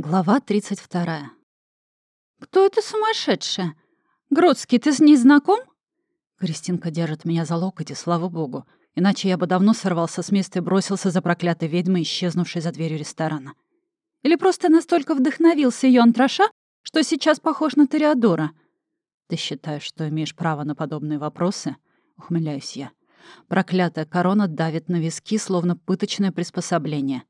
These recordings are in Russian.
Глава 32. «Кто это сумасшедшая? Гродский, ты с ней знаком?» Кристинка держит меня за локоть, и слава богу. Иначе я бы давно сорвался с места и бросился за проклятой ведьмой, исчезнувшей за дверью ресторана. Или просто настолько вдохновился ее антраша, что сейчас похож на Тореадора. «Ты считаешь, что имеешь право на подобные вопросы?» — ухмыляюсь я. Проклятая корона давит на виски, словно пыточное приспособление.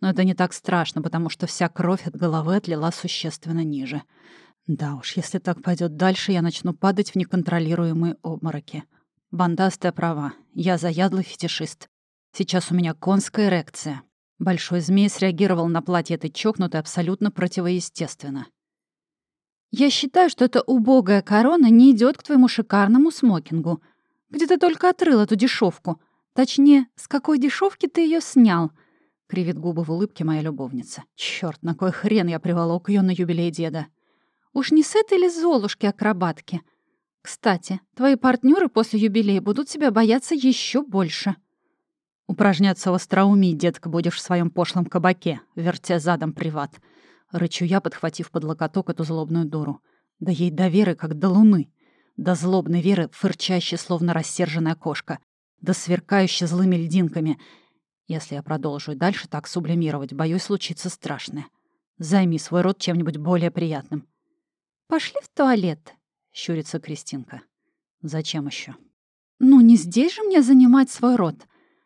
Но это не так страшно, потому что вся кровь от головы отлила существенно ниже. Да уж, если так пойдет дальше, я начну падать в неконтролируемые обмороки. Бандастая права. Я заядлый фетишист. Сейчас у меня конская эрекция. Большой змей среагировал на платье этой чокнутой абсолютно противоестественно. «Я считаю, что эта убогая корона не идет к твоему шикарному смокингу. Где ты только отрыл эту дешевку? Точнее, с какой дешевки ты ее снял?» Кривит губы в улыбке моя любовница. Черт, на кой хрен я приволок ее на юбилей деда? Уж не с этой ли Золушки-акробатки? Кстати, твои партнеры после юбилея будут тебя бояться еще больше. Упражняться в остроумии, детка, будешь в своем пошлом кабаке, вертя задом приват. Рычу я, подхватив под локоток эту злобную дуру. Да ей до веры, как до луны. До злобной веры, фырчащей, словно рассерженная кошка. Да сверкающей злыми льдинками — если я продолжу и дальше так сублимировать, боюсь, случится страшное. Займи свой рот чем-нибудь более приятным. «Пошли в туалет», — щурится Кристинка. «Зачем еще? «Ну, не здесь же мне занимать свой рот.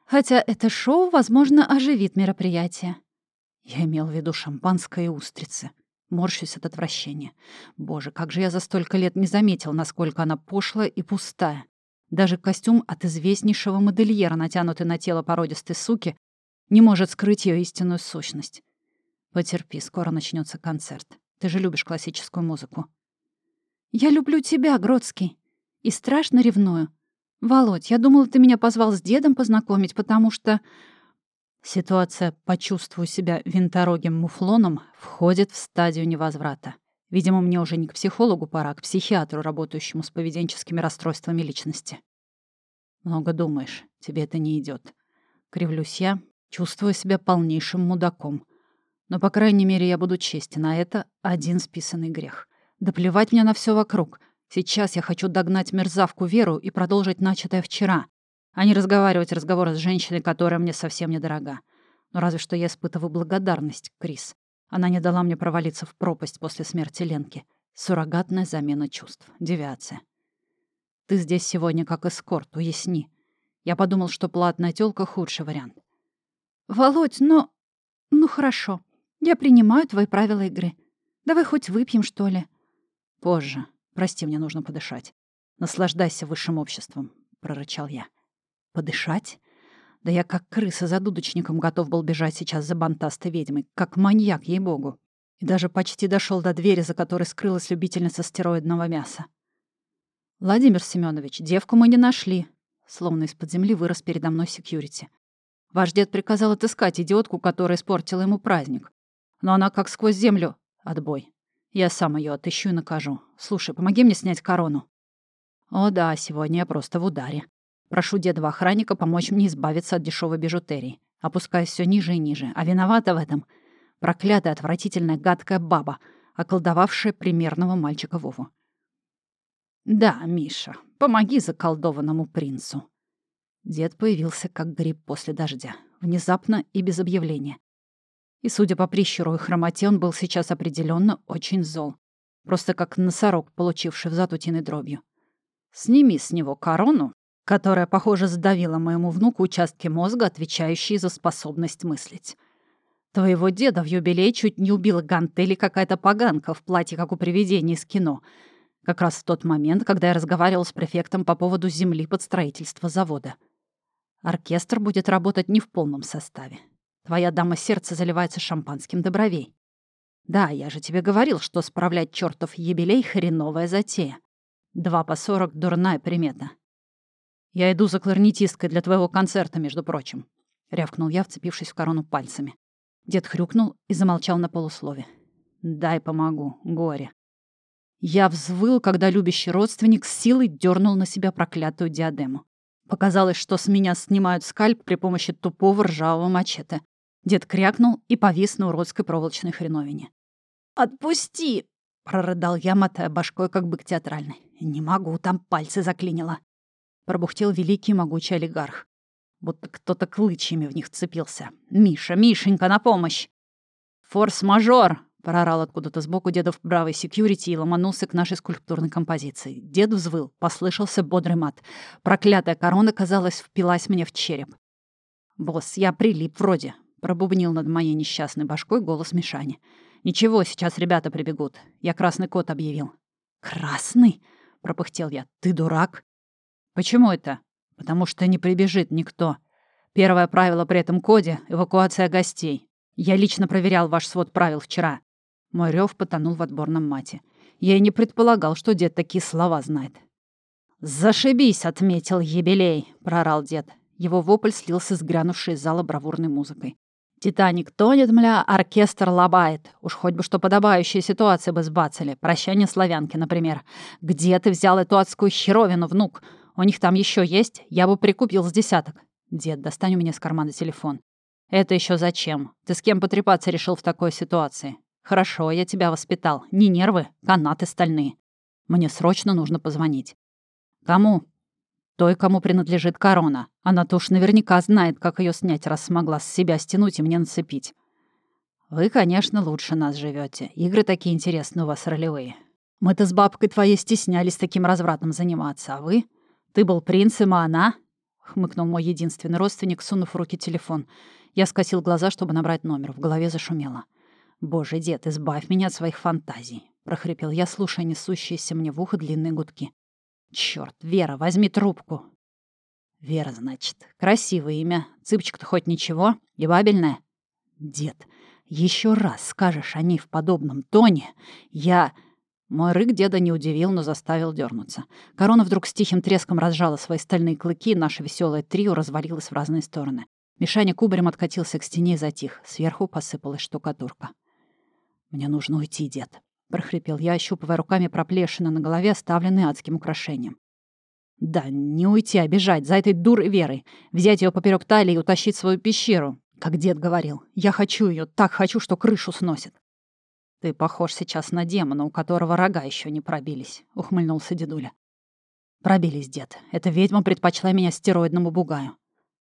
Хотя это шоу, возможно, оживит мероприятие». Я имел в виду шампанское и устрицы. Морщусь от отвращения. Боже, как же я за столько лет не заметил, насколько она пошлая и пустая. Даже костюм от известнейшего модельера, натянутый на тело породистой суки, не может скрыть ее истинную сущность. Потерпи, скоро начнется концерт. Ты же любишь классическую музыку. Я люблю тебя, Гродский. И страшно ревную. Володь, я думала, ты меня позвал с дедом познакомить, потому что... Ситуация «почувствую себя винторогим муфлоном» входит в стадию невозврата. Видимо, мне уже не к психологу пора, а к психиатру, работающему с поведенческими расстройствами личности. Много думаешь, тебе это не идет. Кривлюсь я, чувствуя себя полнейшим мудаком. Но, по крайней мере, я буду честен, а это один списанный грех. Да плевать мне на все вокруг. Сейчас я хочу догнать мерзавку Веру и продолжить начатое вчера, а не разговаривать разговоры с женщиной, которая мне совсем недорога. Но разве что я испытываю благодарность, Крис. Она не дала мне провалиться в пропасть после смерти Ленки. Суррогатная замена чувств. Девиация. Ты здесь сегодня как эскорт, уясни. Я подумал, что платная тёлка — худший вариант. Володь, но... Ну хорошо. Я принимаю твои правила игры. Давай хоть выпьем, что ли. Позже. Прости, мне нужно подышать. Наслаждайся высшим обществом, — прорычал я. Подышать? Да я как крыса за дудочником готов был бежать сейчас за бантастой ведьмой, как маньяк, ей-богу. И даже почти дошел до двери, за которой скрылась любительница стероидного мяса. «Владимир Семенович, девку мы не нашли», словно из-под земли вырос передо мной секьюрити. Ваш дед приказал отыскать идиотку, которая испортила ему праздник. Но она как сквозь землю... Отбой. Я сам ее отыщу и накажу. Слушай, помоги мне снять корону. О да, сегодня я просто в ударе. Прошу деда охранника помочь мне избавиться от дешевой бижутерии. Опускаясь все ниже и ниже. А виновата в этом проклятая, отвратительная, гадкая баба, околдовавшая примерного мальчика Вову. «Да, Миша, помоги заколдованному принцу». Дед появился как гриб после дождя, внезапно и без объявления. И, судя по прищуру и хромоте, он был сейчас определенно очень зол. Просто как носорог, получивший в зад утиной дробью. «Сними с него корону которая, похоже, сдавила моему внуку участки мозга, отвечающие за способность мыслить. Твоего деда в юбилей чуть не убила гантели какая-то поганка в платье, как у привидения из кино. Как раз в тот момент, когда я разговаривал с префектом по поводу земли под строительство завода. Оркестр будет работать не в полном составе. Твоя дама сердца заливается шампанским до. Да, я же тебе говорил, что справлять чертов юбилей — хреновая затея. Два по сорок — дурная примета. «Я иду за кларнетисткой для твоего концерта, между прочим», — рявкнул я, вцепившись в корону пальцами. Дед хрюкнул и замолчал на полуслове. «Дай помогу, горе». Я взвыл, когда любящий родственник с силой дернул на себя проклятую диадему. Показалось, что с меня снимают скальп при помощи тупого ржавого мачете. Дед крякнул и повис на уродской проволочной хреновине. Отпусти!» — прорыдал я, мотая башкой, как бык театральный. «Не могу, там пальцы заклинило». Пробухтел великий могучий олигарх. Будто кто-то клычьями в них вцепился. «Миша, Мишенька, на помощь!» «Форс-мажор!» — прорал откуда-то сбоку дедов бравый секьюрити и ломанулся к нашей скульптурной композиции. Дед взвыл, послышался бодрый мат. Проклятая корона, казалось, впилась мне в череп. «Босс, я прилип вроде», — пробубнил над моей несчастной башкой голос Мишани. «Ничего, сейчас ребята прибегут. Я красный кот объявил». «Красный?» — пропыхтел я. «Ты дурак?» «Почему это?» «Потому что не прибежит никто. Первое правило при этом коде — эвакуация гостей. Я лично проверял ваш свод правил вчера». Мой рев потонул в отборном мате. Я и не предполагал, что дед такие слова знает. «Зашибись!» — отметил ебелей, — прорал дед. Его вопль слился с грянувшей из зала бравурной музыкой. «Титаник тонет, мля, оркестр лобает. Уж хоть бы что подобающие ситуации бы сбацали. Прощание славянки, например. Где ты взял эту адскую херовину, внук? У них там еще есть? Я бы прикупил с десяток». «Дед, достань у меня с кармана телефон». «Это еще зачем? Ты с кем потрепаться решил в такой ситуации?» «Хорошо, я тебя воспитал. Не нервы, канаты стальные. Мне срочно нужно позвонить». «Кому?» «Той, кому принадлежит корона. Она-то наверняка знает, как ее снять, раз смогла с себя стянуть и мне нацепить». «Вы, конечно, лучше нас живете. Игры такие интересные у вас ролевые. Мы-то с бабкой твоей стеснялись таким развратом заниматься, а вы? Ты был принцем, а она...» — хмыкнул мой единственный родственник, сунув в руки телефон. Я скосил глаза, чтобы набрать номер. В голове зашумело. «Боже, дед, избавь меня от своих фантазий», — прохрипел я, слушая несущиеся мне в ухо длинные гудки. «Чёрт, Вера, возьми трубку!» «Вера, значит. Красивое имя. Цыпочка-то хоть ничего? И бабельная?» «Дед, еще раз скажешь о ней в подобном тоне, я...» Мой рык деда не удивил, но заставил дернуться. Корона вдруг с тихим треском разжала свои стальные клыки, и наше веселое трио развалилось в разные стороны. Мишаня кубарем откатился к стене и затих. Сверху посыпалась штукатурка. «Мне нужно уйти, дед», — прохрипел я, ощупывая руками проплешины на голове, оставленные адским украшением. «Да, не уйти, а бежать за этой дурой Верой, взять ее поперек талии и утащить в свою пещеру, как дед говорил. Я хочу ее, так хочу, что крышу сносит». «Ты похож сейчас на демона, у которого рога еще не пробились», — ухмыльнулся дедуля. «Пробились, дед. Эта ведьма предпочла меня стероидному бугаю.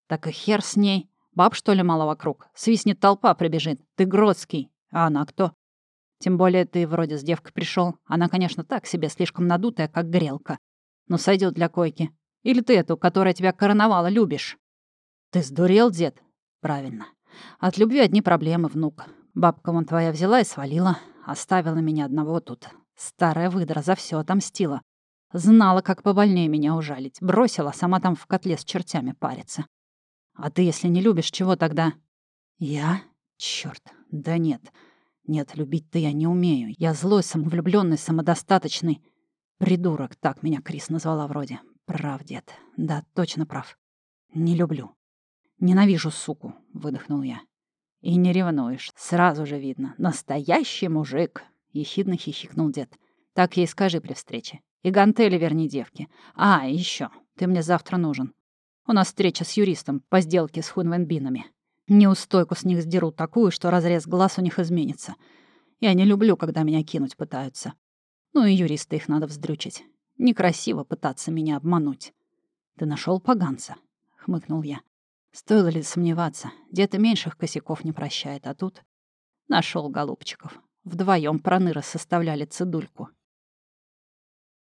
Так и хер с ней. Баб, что ли, мало вокруг? Свистнет толпа, прибежит. Ты Гродский. А она кто? Тем более ты вроде с девкой пришел. Она, конечно, так себе, слишком надутая, как грелка. Но сойдет для койки. Или ты эту, которая тебя короновала, любишь? Ты сдурел, дед? Правильно. От любви одни проблемы, внук. Бабка вон твоя взяла и свалила. Оставила меня одного тут. Старая выдра за все отомстила. Знала, как побольнее меня ужалить. Бросила, сама там в котле с чертями париться. А ты, если не любишь, чего тогда? Я? Черт, да нет. Нет, любить-то я не умею. Я злой, самовлюбленный, самодостаточный. Придурок, так меня Крис назвала вроде. Прав, дед. Да, точно прав. Не люблю. Ненавижу суку, выдохнул я. И не ревнуешь. Сразу же видно. Настоящий мужик. Ехидно хихикнул дед. Так ей скажи при встрече. И гантели верни девки. А, еще. Ты мне завтра нужен. У нас встреча с юристом по сделке с хунвенбинами. Неустойку с них сдеру такую, что разрез глаз у них изменится. Я не люблю, когда меня кинуть пытаются. Ну и юристы их надо вздрючить. Некрасиво пытаться меня обмануть. Ты нашел поганца? хмыкнул я. Стоило ли сомневаться? И меньших косяков не прощает, а тут... Нашел голубчиков. Вдвоем проныры составляли цедульку.